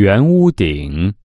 圆屋顶。